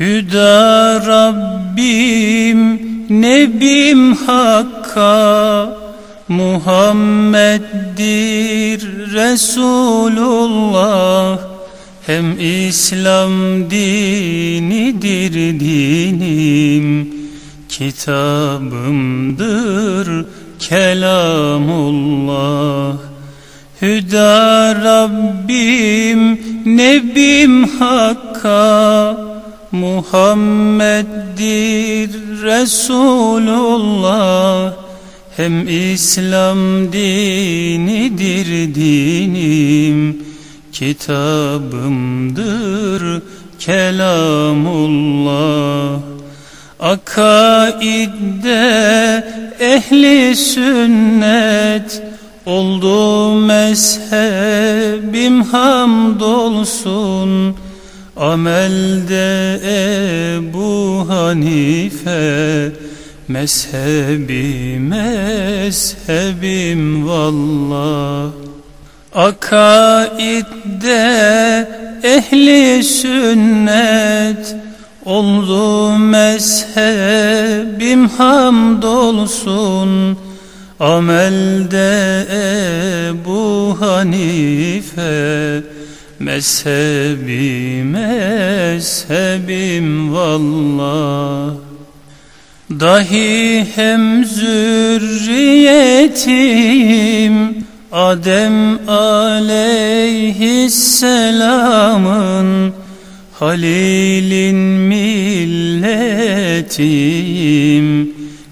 Hüda Rabbim Nebim Hakka Muhammeddir Resulullah. Hem İslam dinidir dinim Kitabımdır kelamullah. Hüda Rabbim Nebim Hakka Muhammeddir Resulullah. Hem İslam dinidir dinim. Kitabımdır kelamullah. Akaidde ehli sünnet. Oldu mezhebim hamdolsun Amelde Ebu Hanife Mezhebi mezhebim vallah. Akaidde ehli sünnet Oldu mezhebim hamdolsun. Amelde Ebu Hanife Mezhebi mezhebim vallah Dahi hem zürriyetim Adem aleyhisselamın Halil'in milletim.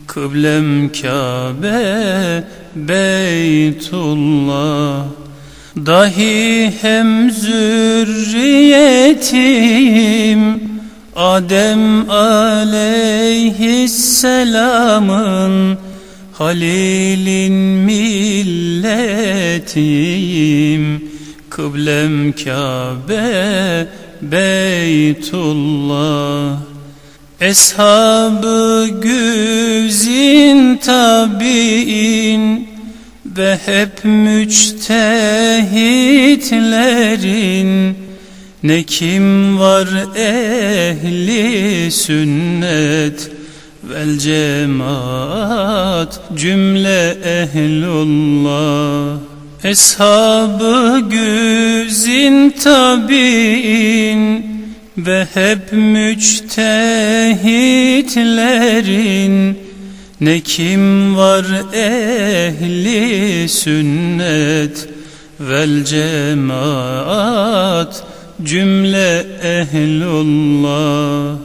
Kıblem Kabe Beytullah Dahi hem zürriyetim Adem aleyhisselamın Halil'in milletiyim. Kıblem Kabe Beytullah. Eshab-ı güzin tabi'in ve hep müçtehitlerin ne kim var ehli sünnet? Vel cemaat cümle ehlullah. Eshab-ı güzin tabi'in ve hep müçtehitlerin ne kim var ehli sünnet? Vel cemaat cümle ehlullah